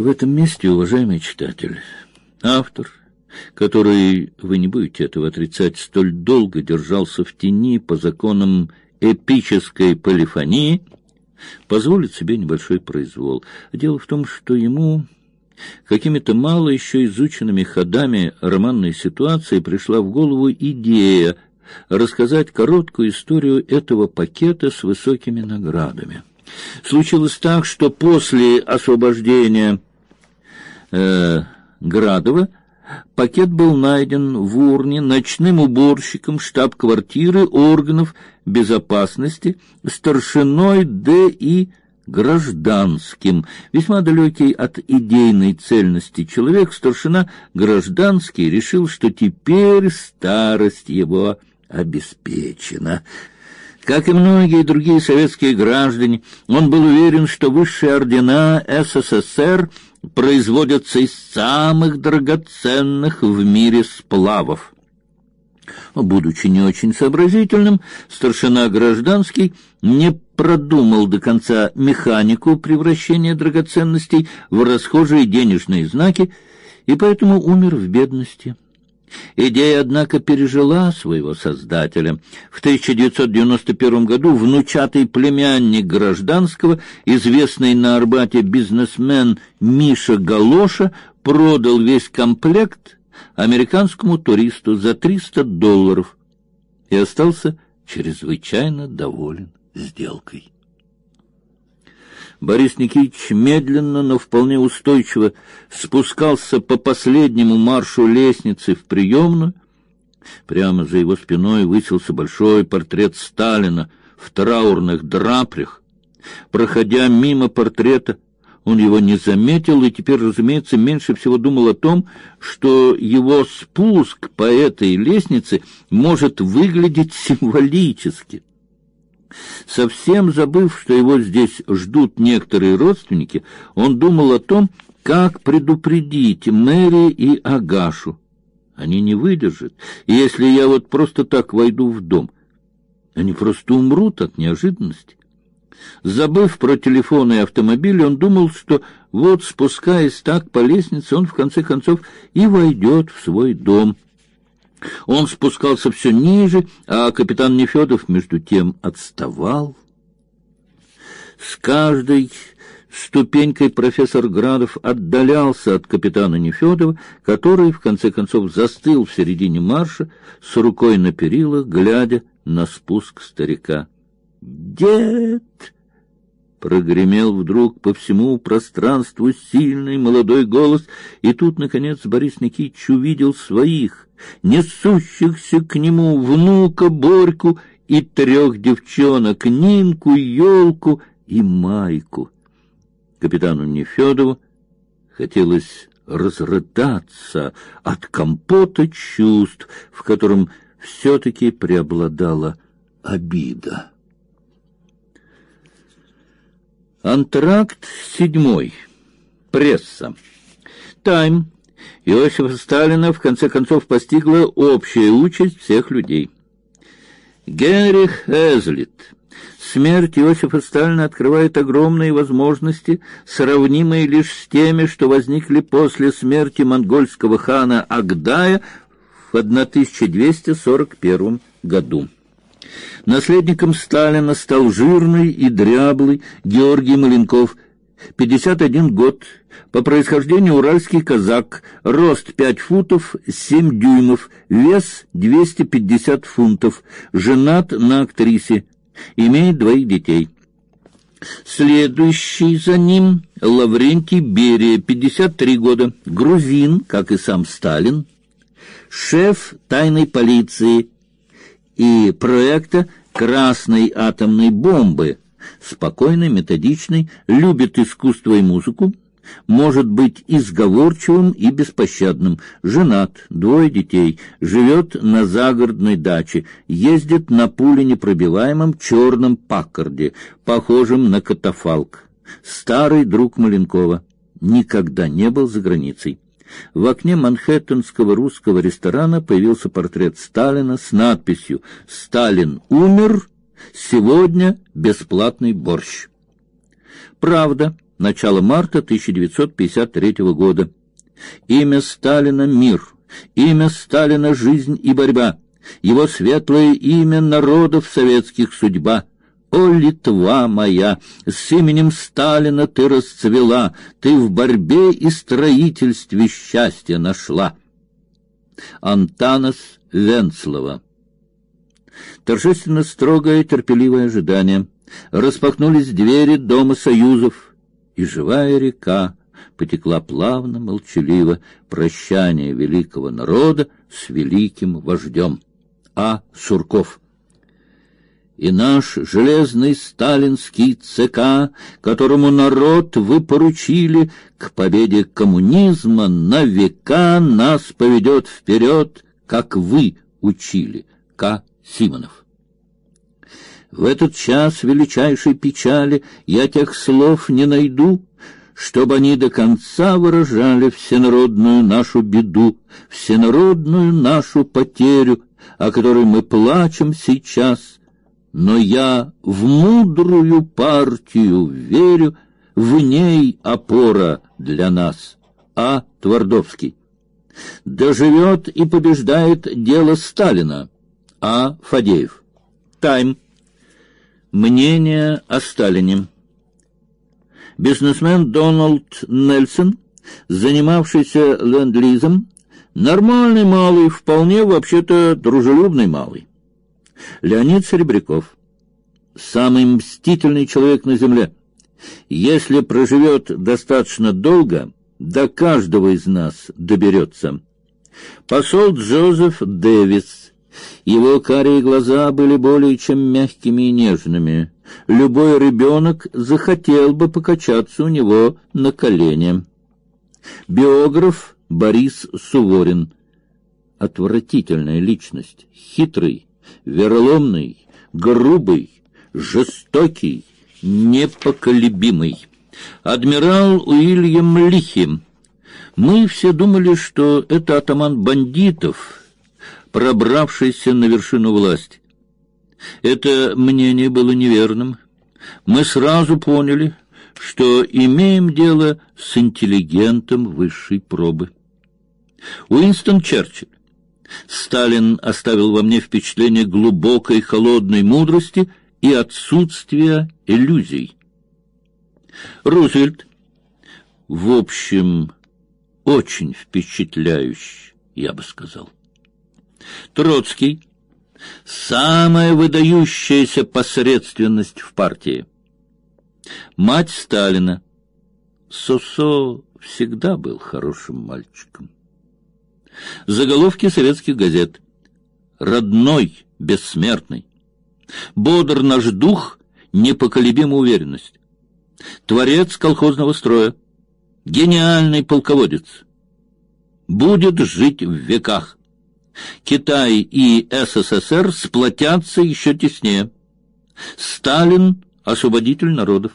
В этом месте, уважаемый читатель, автор, который, вы не будете этого отрицать, столь долго держался в тени по законам эпической полифонии, позволит себе небольшой произвол. Дело в том, что ему какими-то мало еще изученными ходами романной ситуации пришла в голову идея рассказать короткую историю этого пакета с высокими наградами. Случилось так, что после освобождения э, Градова Пакет был найден в урне ночным уборщиком штаб-квартиры органов безопасности старшиной Д.И. Гражданским. Весьма далекий от идейной цельности человек, старшина Гражданский решил, что теперь старость его обеспечена. Как и многие другие советские граждане, он был уверен, что высшие ордена СССР – производятся из самых драгоценных в мире сплавов. Будучи не очень сообразительным, старшина гражданский не продумал до конца механику превращения драгоценностей в расхожие денежные знаки и поэтому умер в бедности. Идея, однако, пережила своего создателя. В 1991 году внучатый племянник гражданского, известный на Арбате бизнесмен Миша Галоша, продал весь комплект американскому туристу за 300 долларов и остался чрезвычайно доволен сделкой. Борис Никитич медленно, но вполне устойчиво спускался по последнему маршу лестницы в приемную. Прямо за его спиной высился большой портрет Сталина в траурных драплях. Проходя мимо портрета, он его не заметил и теперь, разумеется, меньше всего думал о том, что его спуск по этой лестнице может выглядеть символически. Совсем забыв, что его здесь ждут некоторые родственники, он думал о том, как предупредить Мэри и Агашу. Они не выдержат, если я вот просто так войду в дом, они просто умрут от неожиданности. Забыв про телефон и автомобиль, он думал, что вот спускаясь так по лестнице, он в конце концов и войдет в свой дом. Он спускался все ниже, а капитан Нефедов между тем отставал. С каждой ступенькой профессор Градов отдалялся от капитана Нефедова, который в конце концов застыл в середине марша с рукой на перилах, глядя на спуск старика. Дед Прогремел вдруг по всему пространству сильный молодой голос, и тут, наконец, Борис Никитич увидел своих, несущихся к нему внука Борьку и трех девчонок, Нинку, Ёлку и Майку. Капитану Нефёдову хотелось разрыдаться от компота чувств, в котором все-таки преобладала обида. Антракт седьмой. Пресса. Тайм. Иосифа Сталина в конце концов постигла общая участь всех людей. Генрих Эзлит. Смерть Иосифа Сталина открывает огромные возможности, сравнимые лишь с теми, что возникли после смерти монгольского хана Агдая в 1241 году. Наследником Сталина стал жирный и дряблый Георгий Маленков, 51 год, по происхождению уральский казак, рост 5 футов 7 дюймов, вес 250 фунтов, женат на актрисе, имеет двоих детей. Следующий за ним Лаврентий Берия, 53 года, грузин, как и сам Сталин, шеф тайной полиции и проекта красной атомной бомбы. Спокойный, методичный, любит искусство и музыку, может быть изговорчивым и беспощадным, женат, двое детей, живет на загородной даче, ездит на пуленепробиваемом черном Паккарде, похожем на катафалк. Старый друг Маленкова, никогда не был за границей. В окне манхэттенского русского ресторана появился портрет Сталина с надписью «Сталин умер, сегодня бесплатный борщ». Правда, начало марта 1953 года. Имя Сталина — мир, имя Сталина — жизнь и борьба, его светлое имя народов советских судьба. О, Литва моя, с именем Сталина ты расцвела, ты в борьбе и строительстве счастья нашла. Антанас Венцлова Торжественно строгое терпеливое ожидание. Распахнулись двери Дома Союзов, и живая река потекла плавно, молчаливо, прощание великого народа с великим вождем. А. Сурков и наш железный сталинский ЦК, которому народ вы поручили, к победе коммунизма на века нас поведет вперед, как вы учили. К. Симонов. В этот час величайшей печали я тех слов не найду, чтобы они до конца выражали всенародную нашу беду, всенародную нашу потерю, о которой мы плачем сейчас. Но я в мудрую партию верю, в ней опора для нас. А. Твардовский. Доживет и побеждает дело Сталина. А. Фадеев. Тайм. Мнение о Сталине. Бизнесмен Дональд Нельсон, занимавшийся ленд-лизом, нормальный малый, вполне вообще-то дружелюбный малый. Леонид Серебряков. Самый мстительный человек на земле. Если проживет достаточно долго, до каждого из нас доберется. Посол Джозеф Дэвис его карие глаза были более чем мягкими и нежными. Любой ребенок захотел бы покачаться у него на колене. Биограф Борис Суворин. Отвратительная личность, хитрый, вероломный, грубый, жестокий, непоколебимый. Адмирал Уильям Лихи. Мы все думали, что это атаман бандитов — пробравшийся на вершину власти. Это мнение было неверным. Мы сразу поняли, что имеем дело с интеллигентом высшей пробы. Уинстон Черчилль. Сталин оставил во мне впечатление глубокой холодной мудрости и отсутствия иллюзий. Рузвельт. В общем, очень впечатляющий, я бы сказал. Троцкий — самая выдающаяся посредственность в партии. Мать Сталина. Сосо всегда был хорошим мальчиком. Заголовки советских газет. Родной, бессмертный. Бодр наш дух, непоколебима уверенность. Творец колхозного строя. Гениальный полководец. Будет жить в веках. Китай и СССР сплотятся еще теснее. Сталин — освободитель народов.